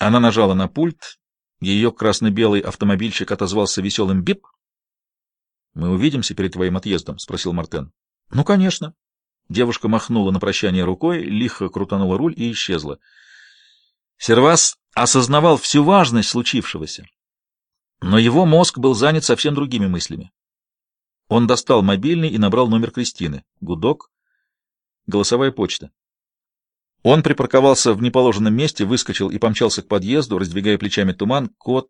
Она нажала на пульт, ее красно-белый автомобильчик отозвался веселым бип. — Мы увидимся перед твоим отъездом? — спросил Мартен. — Ну, конечно. Девушка махнула на прощание рукой, лихо крутанула руль и исчезла. Сервас осознавал всю важность случившегося, но его мозг был занят совсем другими мыслями. Он достал мобильный и набрал номер Кристины. Гудок. Голосовая почта. Он припарковался в неположенном месте, выскочил и помчался к подъезду, раздвигая плечами туман. Код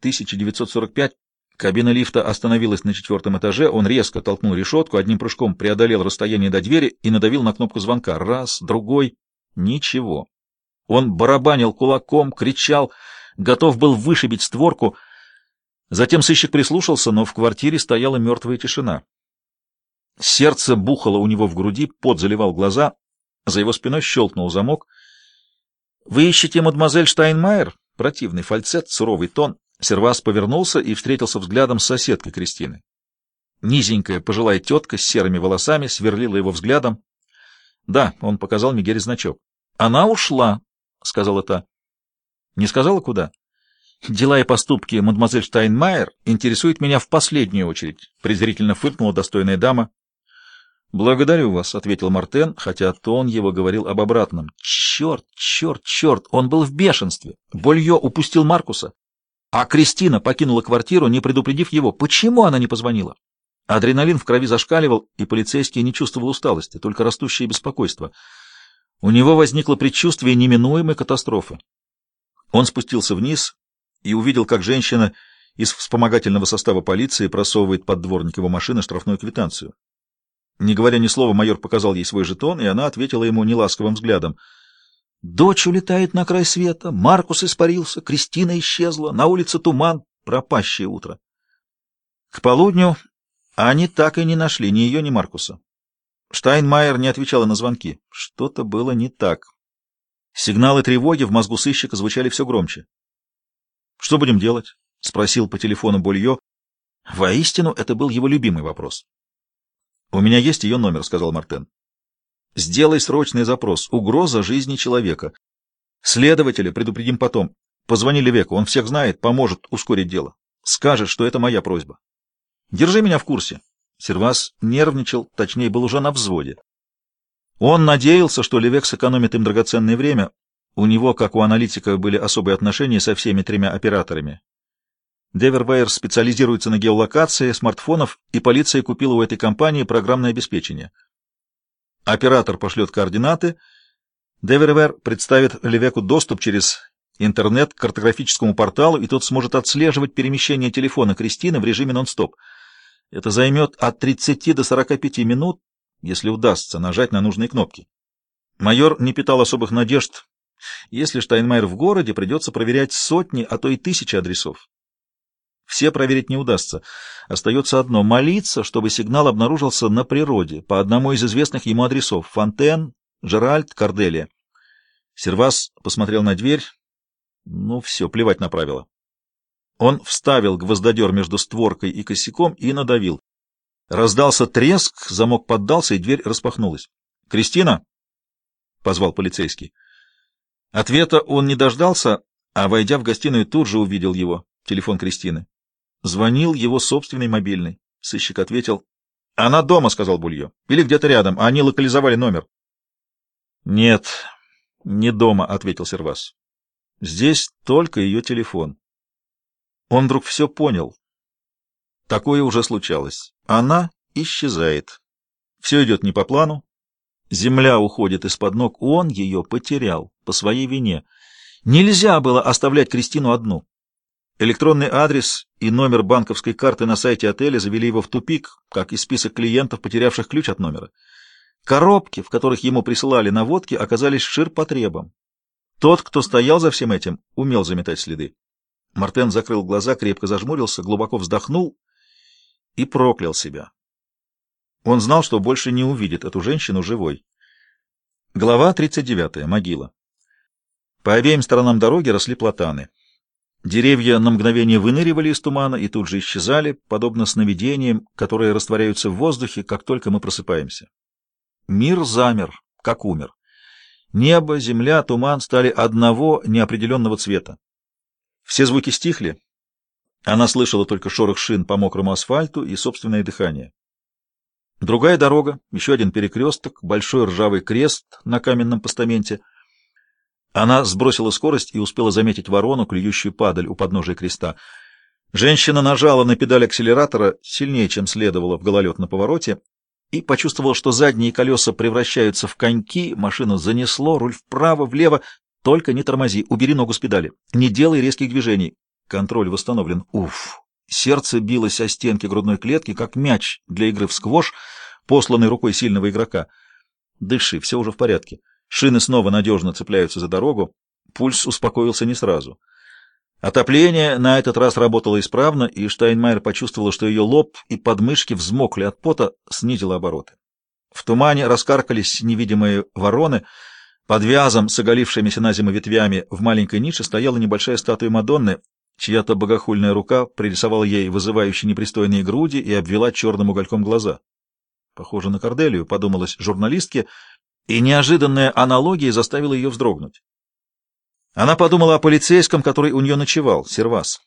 1945. Кабина лифта остановилась на четвертом этаже. Он резко толкнул решетку, одним прыжком преодолел расстояние до двери и надавил на кнопку звонка. Раз, другой. Ничего. Он барабанил кулаком, кричал, готов был вышибить створку. Затем сыщик прислушался, но в квартире стояла мертвая тишина. Сердце бухало у него в груди, пот заливал глаза. За его спиной щелкнул замок. «Вы ищете мадемуазель Штайнмайер?» Противный фальцет, суровый тон. Сервас повернулся и встретился взглядом с соседкой Кристины. Низенькая пожилая тетка с серыми волосами сверлила его взглядом. «Да», — он показал Мигере значок. «Она ушла», — сказала та. «Не сказала, куда?» «Дела и поступки мадемуазель Штайнмайер интересуют меня в последнюю очередь», — презрительно фыркнула достойная дама. «Благодарю вас», — ответил Мартен, хотя тон его говорил об обратном. «Черт, черт, черт! Он был в бешенстве! Болье упустил Маркуса, а Кристина покинула квартиру, не предупредив его. Почему она не позвонила?» Адреналин в крови зашкаливал, и полицейский не чувствовал усталости, только растущее беспокойство. У него возникло предчувствие неминуемой катастрофы. Он спустился вниз и увидел, как женщина из вспомогательного состава полиции просовывает под дворник его машины штрафную квитанцию. Не говоря ни слова, майор показал ей свой жетон, и она ответила ему неласковым взглядом. «Дочь улетает на край света, Маркус испарился, Кристина исчезла, на улице туман, пропащее утро». К полудню они так и не нашли ни ее, ни Маркуса. Штайнмайер не отвечала на звонки. Что-то было не так. Сигналы тревоги в мозгу сыщика звучали все громче. «Что будем делать?» — спросил по телефону Болье. Воистину, это был его любимый вопрос. «У меня есть ее номер», — сказал Мартен. «Сделай срочный запрос. Угроза жизни человека. Следователя предупредим потом. Позвони Левеку, он всех знает, поможет ускорить дело. Скажет, что это моя просьба. Держи меня в курсе». Сервас нервничал, точнее, был уже на взводе. Он надеялся, что Левек сэкономит им драгоценное время. У него, как у аналитика, были особые отношения со всеми тремя операторами. Девервейр специализируется на геолокации смартфонов, и полиция купила у этой компании программное обеспечение. Оператор пошлет координаты, Девервейр представит Левеку доступ через интернет к картографическому порталу, и тот сможет отслеживать перемещение телефона Кристины в режиме нон-стоп. Это займет от 30 до 45 минут, если удастся нажать на нужные кнопки. Майор не питал особых надежд. Если Штайнмайер в городе, придется проверять сотни, а то и тысячи адресов. Все проверить не удастся. Остается одно — молиться, чтобы сигнал обнаружился на природе, по одному из известных ему адресов — Фонтен, Жеральд, Корделия. Сервас посмотрел на дверь. Ну, все, плевать на правила. Он вставил гвоздодер между створкой и косяком и надавил. Раздался треск, замок поддался, и дверь распахнулась. «Кристина?» — позвал полицейский. Ответа он не дождался, а, войдя в гостиную, тут же увидел его, телефон Кристины. Звонил его собственный мобильный. Сыщик ответил. — Она дома, — сказал Булье. — Или где-то рядом. Они локализовали номер. — Нет, не дома, — ответил Сервас. — Здесь только ее телефон. Он вдруг все понял. Такое уже случалось. Она исчезает. Все идет не по плану. Земля уходит из-под ног. Он ее потерял по своей вине. Нельзя было оставлять Кристину одну. Электронный адрес и номер банковской карты на сайте отеля завели его в тупик, как и список клиентов, потерявших ключ от номера. Коробки, в которых ему присылали наводки, оказались ширпотребом. Тот, кто стоял за всем этим, умел заметать следы. Мартен закрыл глаза, крепко зажмурился, глубоко вздохнул и проклял себя. Он знал, что больше не увидит эту женщину живой. Глава 39. Могила. По обеим сторонам дороги росли платаны. Деревья на мгновение выныривали из тумана и тут же исчезали, подобно сновидениям, которые растворяются в воздухе, как только мы просыпаемся. Мир замер, как умер. Небо, земля, туман стали одного неопределенного цвета. Все звуки стихли. Она слышала только шорох шин по мокрому асфальту и собственное дыхание. Другая дорога, еще один перекресток, большой ржавый крест на каменном постаменте. Она сбросила скорость и успела заметить ворону, клюющую падаль у подножия креста. Женщина нажала на педаль акселератора сильнее, чем следовало в гололед на повороте, и почувствовала, что задние колеса превращаются в коньки, машину занесло, руль вправо, влево. Только не тормози, убери ногу с педали, не делай резких движений. Контроль восстановлен. Уф! Сердце билось о стенки грудной клетки, как мяч для игры в сквош, посланный рукой сильного игрока. Дыши, все уже в порядке. Шины снова надежно цепляются за дорогу. Пульс успокоился не сразу. Отопление на этот раз работало исправно, и Штайнмайер почувствовала, что ее лоб и подмышки взмокли от пота, снизила обороты. В тумане раскаркались невидимые вороны. Под вязом с оголившимися на зиму ветвями в маленькой нише стояла небольшая статуя Мадонны, Чья-то богохульная рука пририсовала ей вызывающие непристойные груди и обвела черным угольком глаза. Похоже на Корделию, подумалась журналистке, и неожиданная аналогия заставила ее вздрогнуть. Она подумала о полицейском, который у нее ночевал, Сервас.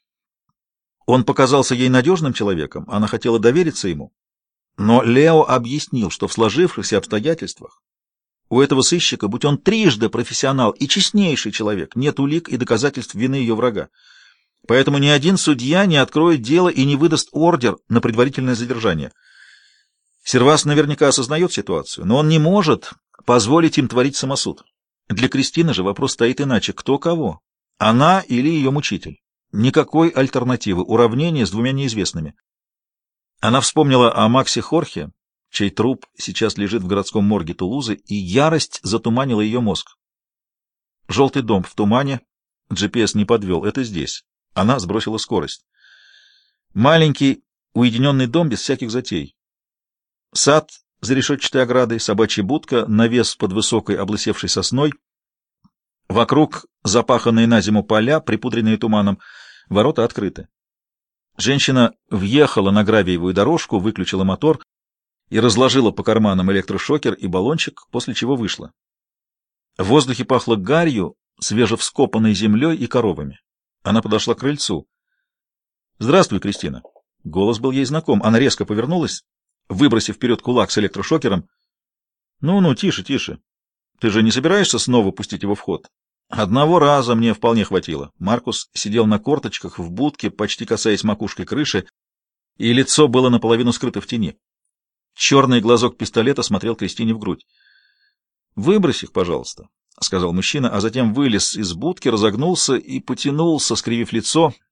Он показался ей надежным человеком, она хотела довериться ему. Но Лео объяснил, что в сложившихся обстоятельствах у этого сыщика, будь он трижды профессионал и честнейший человек, нет улик и доказательств вины ее врага. Поэтому ни один судья не откроет дело и не выдаст ордер на предварительное задержание. Сервас наверняка осознает ситуацию, но он не может позволить им творить самосуд. Для Кристины же вопрос стоит иначе. Кто кого? Она или ее мучитель? Никакой альтернативы, уравнение с двумя неизвестными. Она вспомнила о Максе Хорхе, чей труп сейчас лежит в городском морге Тулузы, и ярость затуманила ее мозг. Желтый дом в тумане, GPS не подвел, это здесь. Она сбросила скорость. Маленький, уединенный дом без всяких затей. Сад за решетчатой оградой, собачья будка, навес под высокой облысевшей сосной. Вокруг запаханные на зиму поля, припудренные туманом. Ворота открыты. Женщина въехала на гравиевую дорожку, выключила мотор и разложила по карманам электрошокер и баллончик, после чего вышла. В воздухе пахло гарью, свежевскопанной землей и коровами. Она подошла к крыльцу. «Здравствуй, Кристина». Голос был ей знаком. Она резко повернулась, выбросив вперед кулак с электрошокером. «Ну-ну, тише, тише. Ты же не собираешься снова пустить его в ход?» Одного раза мне вполне хватило. Маркус сидел на корточках в будке, почти касаясь макушкой крыши, и лицо было наполовину скрыто в тени. Черный глазок пистолета смотрел Кристине в грудь. «Выбрось их, пожалуйста», — сказал мужчина, а затем вылез из будки, разогнулся и потянулся, скривив лицо —